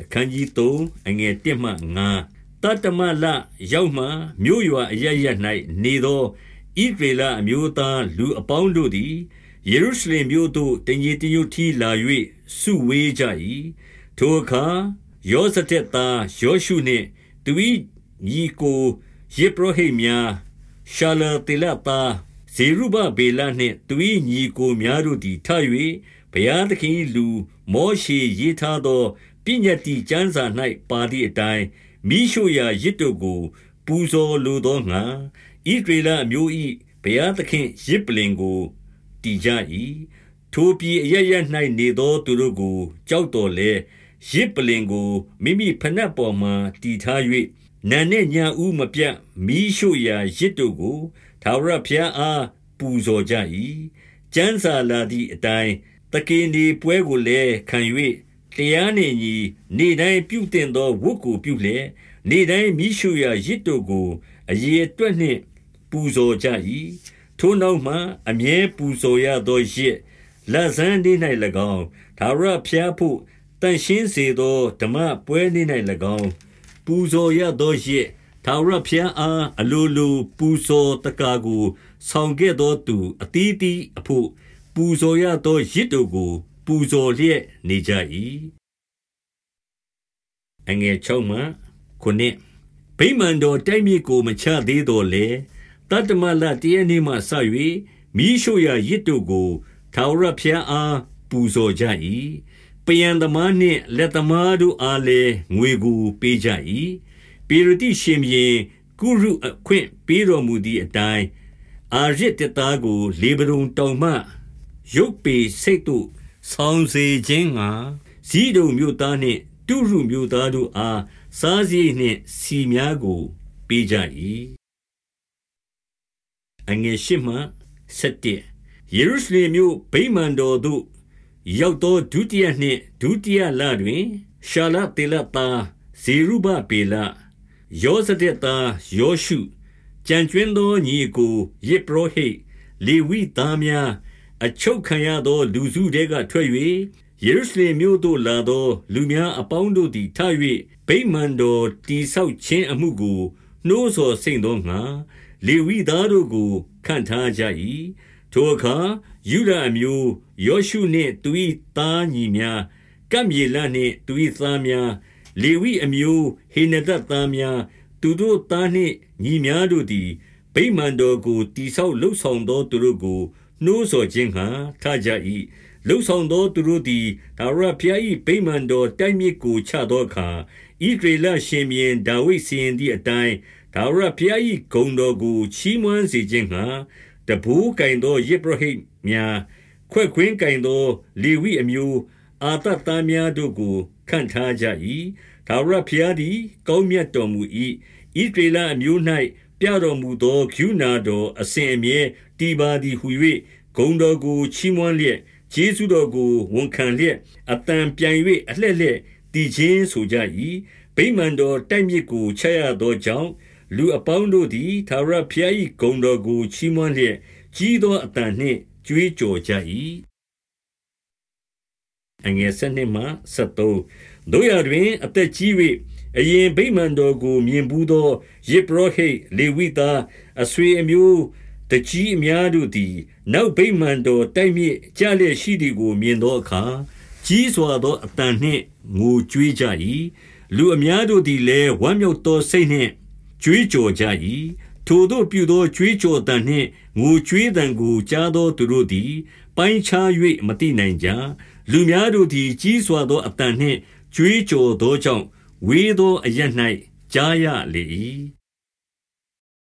အခန်းကြီး3အငယ်1မှ9တတမလရောက်မှမြို့ရွာအရရ၌နေသောဣဒေလအမျိုးသားလူအပေါင်းတို့သည်ယေရုရှလင်မြို့သို့တညီတညွတ်ထီလာ၍စုဝေးကြ၏ထိုအခါယောဇတက်သားယောရှုနှင့်သူ၏ညီကိုယေဘရဟိများရှာလတေလသားဇေရုဘဗေလနှင့်သူ၏ညီကိုများတို့သည်ထ၍ဘုရားသခင်လူမောရှေရေးထားသော ပညတ်တိကျမ်းစာ၌ပါသည့်အတိုင်းမိရှုရာရစ်တို့ကို ပူဇော်လိုသောငါဣဒေလအမျိုး၏ဘုရားသခင်ရစ်ပလင်ကိုတည်ကြ၏ထိုပြည်အရရ၌နေသောသူတို့ကို ကြောက်တော်လဲရစ်ပလင်ကိုမိမိဖနက်ပေါ်မှတည်ထား၍နန်နှင့်ညဥမပြတ်မိရှုရာရစ်တို့ကိုသာဝရဖျားအားပူဇော်ကြ၏ကျမ်းစာလာသည့်အတိုင်းတကင်းဒီပွဲကိုလည်းခံ၍ တရားနှင့်ညီနေ့တိုင်းပြုတင်သောဝတ်ကိုပြုလျက်နေ့တိုင်းမိရှုရာရစ်တို့ကိုအရေအတွက်နှင့်ပူဇော်ကြ၏ထိုနောက်မှအမြဲပူဇော်ရသောရစ်လက်ဇန်းနေ့၌၎င်းဒါဝရဖျားဖို့တန်ရှင်းစေသောဓမ္မပွဲနေ့၌၎င်းပူဇော်ရသောရစ်ထာဝရဘုရားအားအလိုလိုပူဇော်တကာကို ဆောင်ခဲ့သောသူအသီးသီးအဖို့ပူဇော်ရသောရစ်တို့ကို ပူဇော်လျက်နေကြ၏အငယ်6မှခုနှစ်ဗိမာန်တော်တိုက်မြစ်ကိုမချသေးတော်လေတတမလတည်းနေ့မှဆ၍မိရှုရာရစ်တို့ကိုထာဝရဘုရားအားပူဇော်ကြ၏ပယံသမားနှင့်လက်သမားတို့အားလည်းငွေကိုပေးကြ၏ပေရတိရှင်ဘင်ကုရုအခွင့်ပေးတော်မူသည့်အတိုင်းအာရစ်တသားကို လေဗရုံတောင်မှရုပ်ပေစိတ်တို့ ဆောင်းစေခြင်းငါဇီးတုံမြို့သားနှင့်တုရုမြို့သားတို့အားစားစရိတ်နှင့်စီများကိုပေးကြ၏အငယ်ရှိမှ7ယေရုရှလင်မြို့ဗိမာန်တော်သို့ရောက်သောဒုတိယနှင့်ဒုတိယလတွင် ရှာလတေလသားဇေရုဘပေလယောဇဒက်သားယောရှုကြံကျွင်းသောညီကိုယေပရောဟိတ်လေဝိသားများ အချုပ်ခံရသော လူစုတဲကထွက်၍ယေရုရှလင်မြို့သို့လာသော လူများအပေါင်းတို့သည် ထ၍ဗိမာန်တော်တိဆောက်ခြင်းအမှုကို နှိုးဆော်စိမ့်သောငါလေဝိသားတို့ကို ခန့်ထားကြ၏ထိုအခါယူဒအမျိုး ယောရှုနှင့်သူ၏သားညီများ ကပ်မြေလနှင့်သူ၏သားများ လေဝိအမျိုးဟေနဒတ်သားများ သူတို့သားနှင့်ညီများတို့သည် ဗိမာန်တော်ကိုတိဆောက်လှုပ်ဆောင်သော သူတို့ကို နှိုးဆော်ခြင်းဟံထကြ၏လှုပ်ဆောင်သောသူတို့သည်ဒါဝရဖျား၏ဗိမာန်တော်တိုက်မြစ်ကိုချသောအခါဣဒရေလရှင်ဘီရင်ဒါဝိဒ်စီရင်သည့်အတိုင်းဒါဝရဖျား၏ဂုံတော်ကိုချီးမွမ်းစေခြင်းဟံတဘူးကင်သောယေဘရဟိများခွဲ့ခွင်းကင်သောလေဝိအမျိုးအာတသားများတို့ကိုခန့်ထားကြ၏ဒါဝရဖျားသည် ကောင်းမြတ်တော်မူ၏ဣဒရေလအမျိုး၌ ပြတော်မူသောဂုဏတော်အစဉ်အမြဲတည်ပါသည်ဟု၍ဂုံတော်ကိုချီးမွမ်းလျက်ကျေးဇူးတော်ကိုဝန်ခံလျက်အတန်ပြန်၍အလှဲ့လှဲ့တည်ခြင်းဆိုကြ၏ဗိမာန်တော်တိုက်မြစ်ကိုချရသောကြောင့်လူအပေါင်းတို့သည်သာရဖျား၏ဂုံတော်ကိုချီးမွမ်းလျက်ကြီးသောအတန်နှင့်ကြွေးကြော်ကြ၏အငယ်7မှ73တို့ရတွင် အသက်ကြီး၍ အရင်ဗိမာန်တော်ကို မြင်ဘူးသောယေဘရဟိလေဝိသားအဆွေအမျိုးတကြီးအများတို့သည် နောက်ဗိမာန်တော်တိုက်မြစ်ကြလျက်ရှိသည်ကို မြင်သောအခါကြီးစွာသောအတန်နှင့်ငိုကြွေးကြ၏လူအများတို့သည်လည်းဝမ်းမြောက်သောစိတ်နှင့်ကြွေးကြော်ကြ၏ထိုတို့ပြုသောကြွေးကြော်တန်နှင့်ငိုကြွေးတန်ကိုကြားသောသူတို့သည် ပိုင်းခြား၍မသိနိုင်ကြလူများတို့သည် ကြီးစွာသောအတန်နှင့်ကြွေးကြော်သောကြောင့် ဝေသောအရ၌ကြားရလေ၏